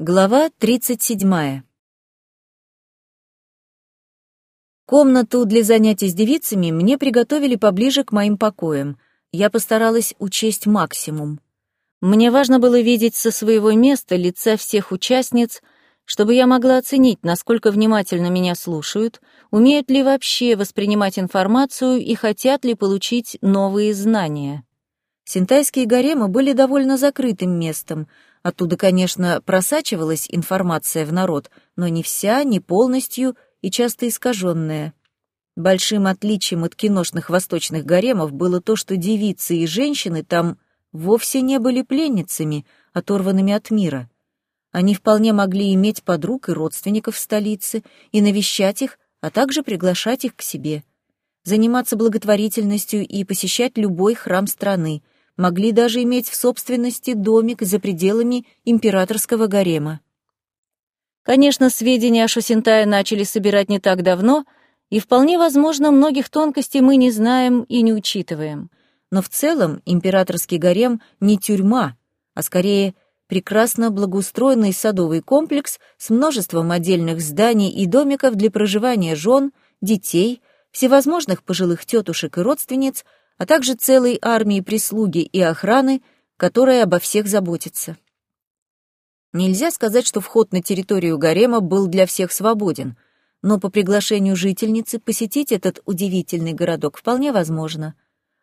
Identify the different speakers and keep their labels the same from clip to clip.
Speaker 1: Глава 37. Комнату для занятий с девицами мне приготовили поближе к моим покоям. Я постаралась учесть максимум. Мне важно было видеть со своего места лица всех участниц, чтобы я могла оценить, насколько внимательно меня слушают, умеют ли вообще воспринимать информацию и хотят ли получить новые знания. Синтайские гаремы были довольно закрытым местом. Оттуда, конечно, просачивалась информация в народ, но не вся, не полностью — и часто искаженная. Большим отличием от киношных восточных гаремов было то, что девицы и женщины там вовсе не были пленницами, оторванными от мира. Они вполне могли иметь подруг и родственников в столице и навещать их, а также приглашать их к себе. Заниматься благотворительностью и посещать любой храм страны, могли даже иметь в собственности домик за пределами императорского гарема. Конечно, сведения о Шосентае начали собирать не так давно, и вполне возможно, многих тонкостей мы не знаем и не учитываем. Но в целом императорский гарем не тюрьма, а скорее прекрасно благоустроенный садовый комплекс с множеством отдельных зданий и домиков для проживания жен, детей, всевозможных пожилых тетушек и родственниц, а также целой армии прислуги и охраны, которая обо всех заботится. Нельзя сказать, что вход на территорию гарема был для всех свободен, но по приглашению жительницы посетить этот удивительный городок вполне возможно.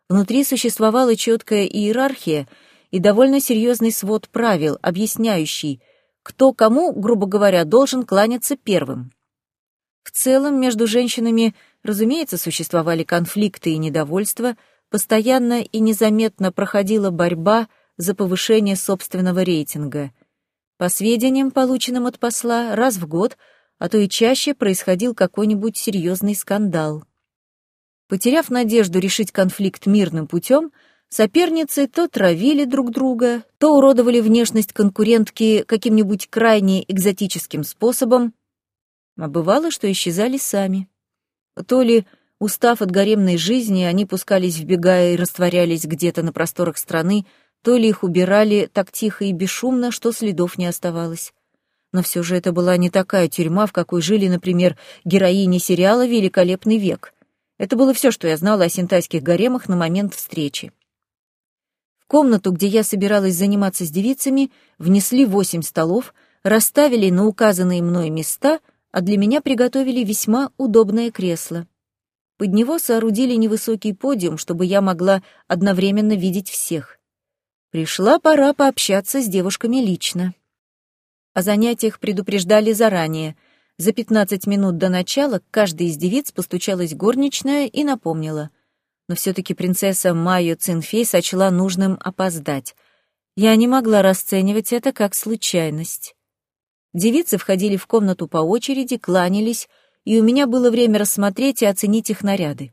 Speaker 1: Внутри существовала четкая иерархия и довольно серьезный свод правил, объясняющий, кто кому, грубо говоря, должен кланяться первым. В целом, между женщинами, разумеется, существовали конфликты и недовольства, постоянно и незаметно проходила борьба за повышение собственного рейтинга — по сведениям, полученным от посла, раз в год, а то и чаще происходил какой-нибудь серьезный скандал. Потеряв надежду решить конфликт мирным путем, соперницы то травили друг друга, то уродовали внешность конкурентки каким-нибудь крайне экзотическим способом, а бывало, что исчезали сами. То ли, устав от гаремной жизни, они пускались в бега и растворялись где-то на просторах страны, то ли их убирали так тихо и бесшумно, что следов не оставалось. Но все же это была не такая тюрьма, в какой жили, например, героини сериала «Великолепный век». Это было все, что я знала о синтайских гаремах на момент встречи. В комнату, где я собиралась заниматься с девицами, внесли восемь столов, расставили на указанные мной места, а для меня приготовили весьма удобное кресло. Под него соорудили невысокий подиум, чтобы я могла одновременно видеть всех. Пришла пора пообщаться с девушками лично. О занятиях предупреждали заранее. За 15 минут до начала каждой из девиц постучалась горничная и напомнила. Но все-таки принцесса Майо Цинфей сочла нужным опоздать. Я не могла расценивать это как случайность. Девицы входили в комнату по очереди, кланялись, и у меня было время рассмотреть и оценить их наряды.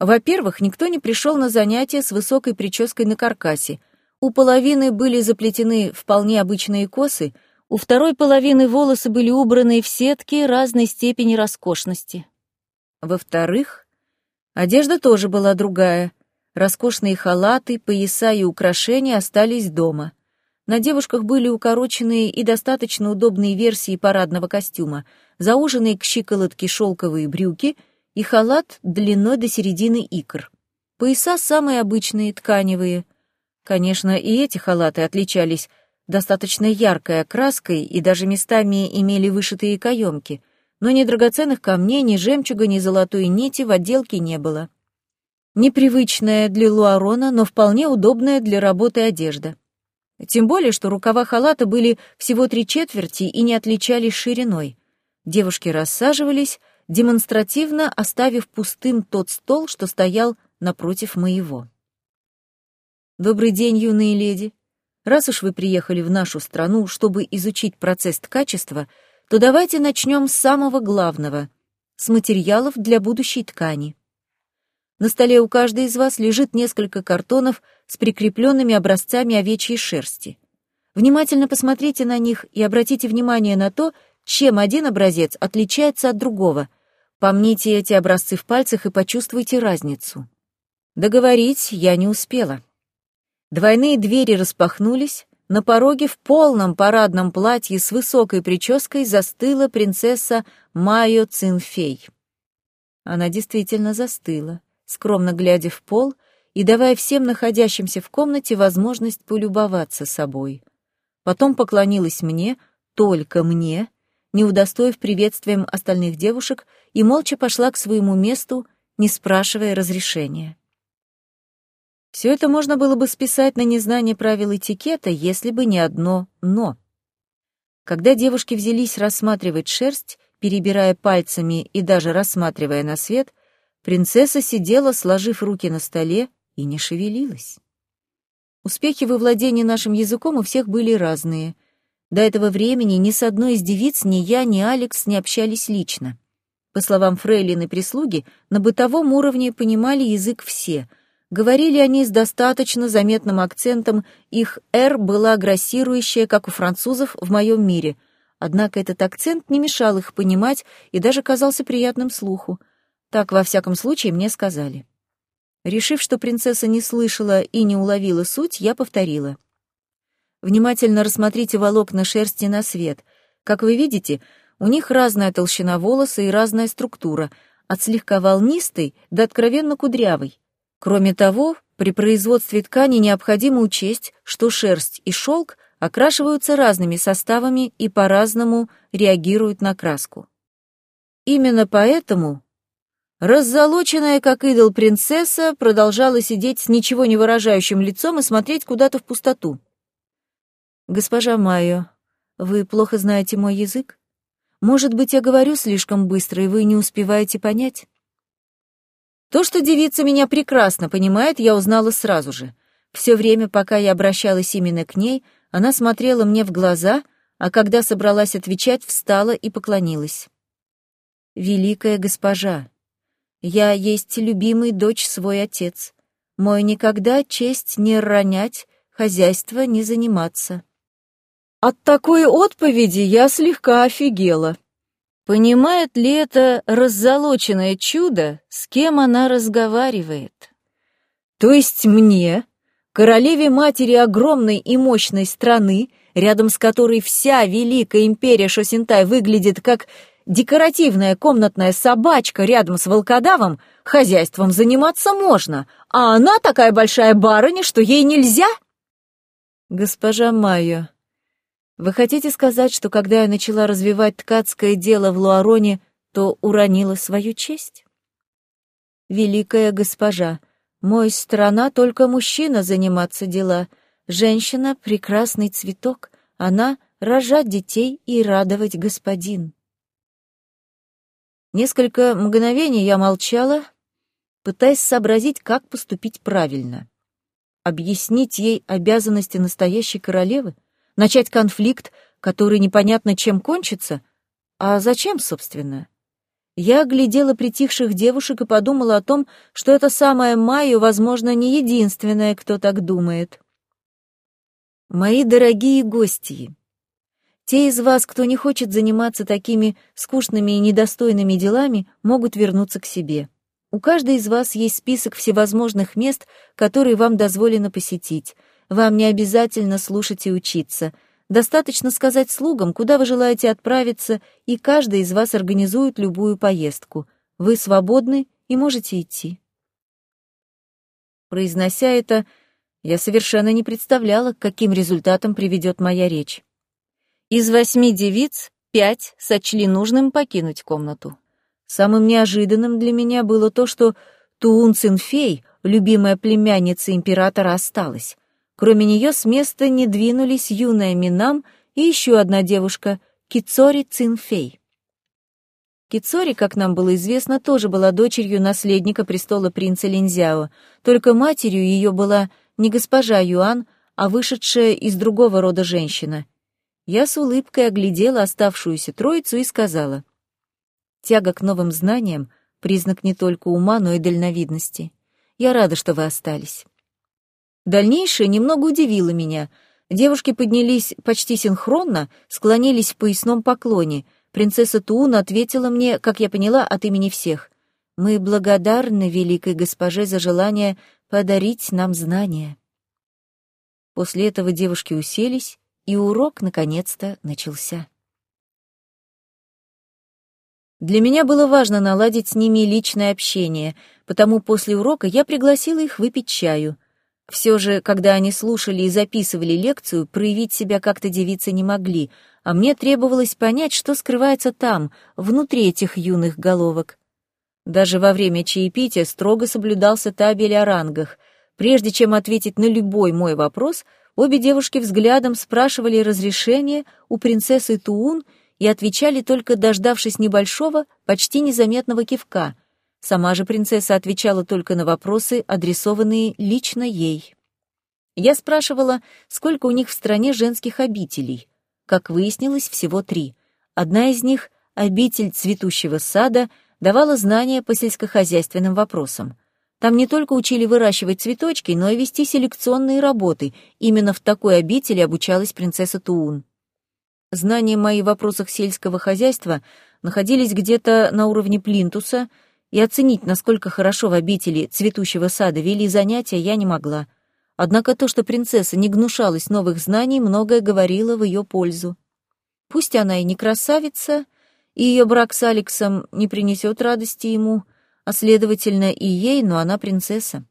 Speaker 1: Во-первых, никто не пришел на занятия с высокой прической на каркасе — у половины были заплетены вполне обычные косы, у второй половины волосы были убраны в сетки разной степени роскошности. Во-вторых, одежда тоже была другая. Роскошные халаты, пояса и украшения остались дома. На девушках были укороченные и достаточно удобные версии парадного костюма, зауженные к щиколотке шелковые брюки и халат длиной до середины икр. Пояса самые обычные, тканевые, Конечно, и эти халаты отличались достаточно яркой окраской и даже местами имели вышитые каемки, но ни драгоценных камней, ни жемчуга, ни золотой нити в отделке не было. Непривычная для Луарона, но вполне удобная для работы одежда. Тем более, что рукава халата были всего три четверти и не отличались шириной. Девушки рассаживались, демонстративно оставив пустым тот стол, что стоял напротив моего. Добрый день, юные леди. Раз уж вы приехали в нашу страну, чтобы изучить процесс ткачества, то давайте начнем с самого главного — с материалов для будущей ткани. На столе у каждой из вас лежит несколько картонов с прикрепленными образцами овечьей шерсти. Внимательно посмотрите на них и обратите внимание на то, чем один образец отличается от другого. Помните эти образцы в пальцах и почувствуйте разницу. Договорить я не успела. Двойные двери распахнулись, на пороге в полном парадном платье с высокой прической застыла принцесса Майо Цинфей. Она действительно застыла, скромно глядя в пол и давая всем находящимся в комнате возможность полюбоваться собой. Потом поклонилась мне, только мне, не удостоив приветствием остальных девушек, и молча пошла к своему месту, не спрашивая разрешения. Все это можно было бы списать на незнание правил этикета, если бы не одно «но». Когда девушки взялись рассматривать шерсть, перебирая пальцами и даже рассматривая на свет, принцесса сидела, сложив руки на столе, и не шевелилась. Успехи во владении нашим языком у всех были разные. До этого времени ни с одной из девиц ни я, ни Алекс не общались лично. По словам фрейлин прислуги, на бытовом уровне понимали язык все — Говорили они с достаточно заметным акцентом, их «р» была грассирующая, как у французов, в моем мире. Однако этот акцент не мешал их понимать и даже казался приятным слуху. Так, во всяком случае, мне сказали. Решив, что принцесса не слышала и не уловила суть, я повторила. Внимательно рассмотрите волокна шерсти на свет. Как вы видите, у них разная толщина волоса и разная структура, от слегка волнистой до откровенно кудрявой. Кроме того, при производстве ткани необходимо учесть, что шерсть и шелк окрашиваются разными составами и по-разному реагируют на краску. Именно поэтому раззолоченная, как идол принцесса, продолжала сидеть с ничего не выражающим лицом и смотреть куда-то в пустоту. «Госпожа Майо, вы плохо знаете мой язык? Может быть, я говорю слишком быстро, и вы не успеваете понять?» То, что девица меня прекрасно понимает, я узнала сразу же. Все время, пока я обращалась именно к ней, она смотрела мне в глаза, а когда собралась отвечать, встала и поклонилась. «Великая госпожа, я есть любимый дочь свой отец. Мой никогда честь не ронять, хозяйство не заниматься». От такой отповеди я слегка офигела. Понимает ли это раззолоченное чудо, с кем она разговаривает? То есть мне, королеве матери огромной и мощной страны, рядом с которой вся великая империя Шосинтай выглядит как декоративная комнатная собачка рядом с волкодавом, хозяйством заниматься можно, а она такая большая барыня, что ей нельзя? Госпожа Майо, вы хотите сказать, что когда я начала развивать ткацкое дело в Луароне, то уронила свою честь? Великая госпожа, мой страна только мужчина заниматься дела, женщина — прекрасный цветок, она — рожать детей и радовать господин. Несколько мгновений я молчала, пытаясь сообразить, как поступить правильно. Объяснить ей обязанности настоящей королевы? Начать конфликт, который непонятно чем кончится? А зачем, собственно? Я глядела притихших девушек и подумала о том, что эта самая Майю, возможно, не единственная, кто так думает. Мои дорогие гости, те из вас, кто не хочет заниматься такими скучными и недостойными делами, могут вернуться к себе. У каждой из вас есть список всевозможных мест, которые вам дозволено посетить — вам не обязательно слушать и учиться. Достаточно сказать слугам, куда вы желаете отправиться, и каждый из вас организует любую поездку. Вы свободны и можете идти. Произнося это, я совершенно не представляла, к каким результатам приведет моя речь. Из восьми девиц пять сочли нужным покинуть комнату. Самым неожиданным для меня было то, что Туун Цинфей, любимая племянница императора, осталась. Кроме нее с места не двинулись юная Минам и еще одна девушка, Кицори Цинфей. Кицори, как нам было известно, тоже была дочерью наследника престола принца Линзяо, только матерью ее была не госпожа Юан, а вышедшая из другого рода женщина. Я с улыбкой оглядела оставшуюся троицу и сказала, «Тяга к новым знаниям — признак не только ума, но и дальновидности. Я рада, что вы остались». Дальнейшее немного удивило меня. Девушки поднялись почти синхронно, склонились в поясном поклоне. Принцесса Туун ответила мне, как я поняла, от имени всех. «Мы благодарны великой госпоже за желание подарить нам знания». После этого девушки уселись, и урок наконец-то начался. Для меня было важно наладить с ними личное общение, потому после урока я пригласила их выпить чаю. Все же, когда они слушали и записывали лекцию, проявить себя как-то девицы не могли, а мне требовалось понять, что скрывается там, внутри этих юных головок. Даже во время чаепития строго соблюдался табель о рангах. Прежде чем ответить на любой мой вопрос, обе девушки взглядом спрашивали разрешение у принцессы Туун и отвечали только дождавшись небольшого, почти незаметного кивка. Сама же принцесса отвечала только на вопросы, адресованные лично ей. Я спрашивала, сколько у них в стране женских обителей. Как выяснилось, всего три. Одна из них, обитель цветущего сада, давала знания по сельскохозяйственным вопросам. Там не только учили выращивать цветочки, но и вести селекционные работы. Именно в такой обители обучалась принцесса Туун. Знания мои в вопросах сельского хозяйства находились где-то на уровне плинтуса, и оценить, насколько хорошо в обители цветущего сада вели занятия, я не могла. Однако то, что принцесса не гнушалась новых знаний, многое говорило в ее пользу. Пусть она и не красавица, и ее брак с Алексом не принесет радости ему, а, следовательно, и ей, но она принцесса.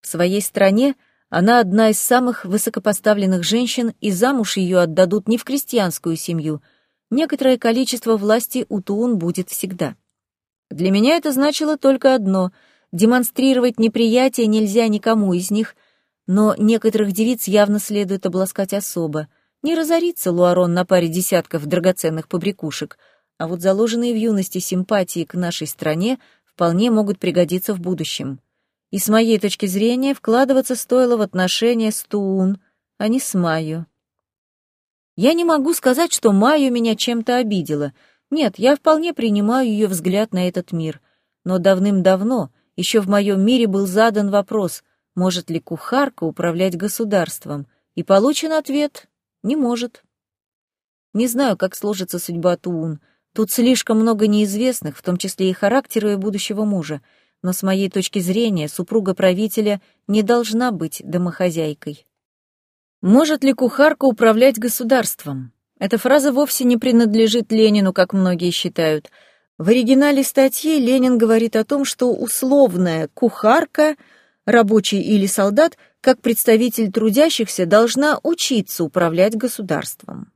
Speaker 1: В своей стране — она одна из самых высокопоставленных женщин, и замуж ее отдадут не в крестьянскую семью. Некоторое количество власти у Туун будет всегда. Для меня это значило только одно — демонстрировать неприятие нельзя никому из них, но некоторых девиц явно следует обласкать особо. Не разорится Луарон на паре десятков драгоценных побрякушек, а вот заложенные в юности симпатии к нашей стране вполне могут пригодиться в будущем и с моей точки зрения вкладываться стоило в отношения с Туун, а не с Майю. Я не могу сказать, что Майю меня чем-то обидела. Нет, я вполне принимаю ее взгляд на этот мир. Но давным-давно, еще в моем мире был задан вопрос, может ли кухарка управлять государством, и получен ответ — не может. Не знаю, как сложится судьба Туун. Тут слишком много неизвестных, в том числе и характера ее будущего мужа — но с моей точки зрения супруга правителя не должна быть домохозяйкой. Может ли кухарка управлять государством? Эта фраза вовсе не принадлежит Ленину, как многие считают. В оригинале статьи Ленин говорит о том, что условная кухарка, рабочий или солдат, как представитель трудящихся, должна учиться управлять государством.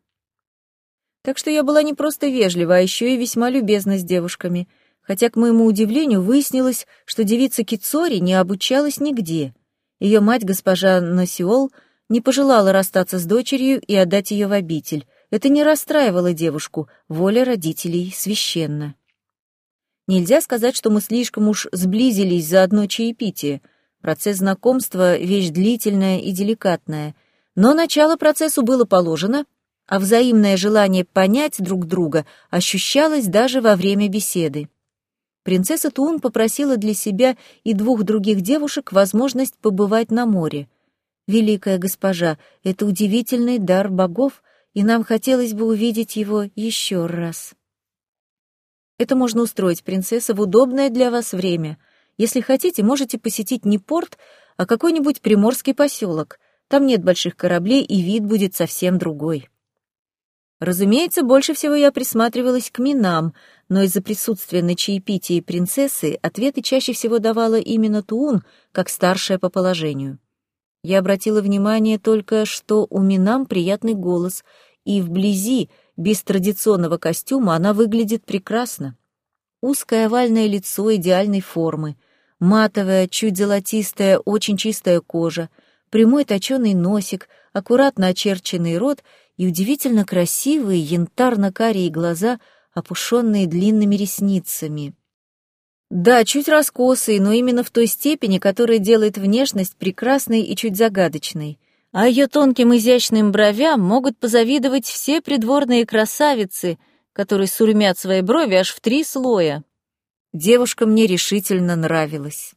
Speaker 1: Так что я была не просто вежлива, а еще и весьма любезна с девушками — хотя, к моему удивлению, выяснилось, что девица Кицори не обучалась нигде. Ее мать, госпожа Насиол, не пожелала расстаться с дочерью и отдать ее в обитель. Это не расстраивало девушку, воля родителей священна. Нельзя сказать, что мы слишком уж сблизились за одно чаепитие. Процесс знакомства — вещь длительная и деликатная. Но начало процессу было положено, а взаимное желание понять друг друга ощущалось даже во время беседы принцесса Туун попросила для себя и двух других девушек возможность побывать на море. «Великая госпожа, это удивительный дар богов, и нам хотелось бы увидеть его еще раз». «Это можно устроить, принцесса, в удобное для вас время. Если хотите, можете посетить не порт, а какой-нибудь приморский поселок. Там нет больших кораблей, и вид будет совсем другой». Разумеется, больше всего я присматривалась к минам, но из-за присутствия на чаепитии принцессы ответы чаще всего давала именно Туун, как старшая по положению. Я обратила внимание только, что у Минам приятный голос, и вблизи, без традиционного костюма, она выглядит прекрасно. Узкое овальное лицо идеальной формы, матовая, чуть золотистая, очень чистая кожа, прямой точеный носик, аккуратно очерченный рот — и удивительно красивые янтарно-карие глаза, опушенные длинными ресницами. Да, чуть раскосые, но именно в той степени, которая делает внешность прекрасной и чуть загадочной. А ее тонким изящным бровям могут позавидовать все придворные красавицы, которые сурмят свои брови аж в три слоя. Девушка мне решительно нравилась.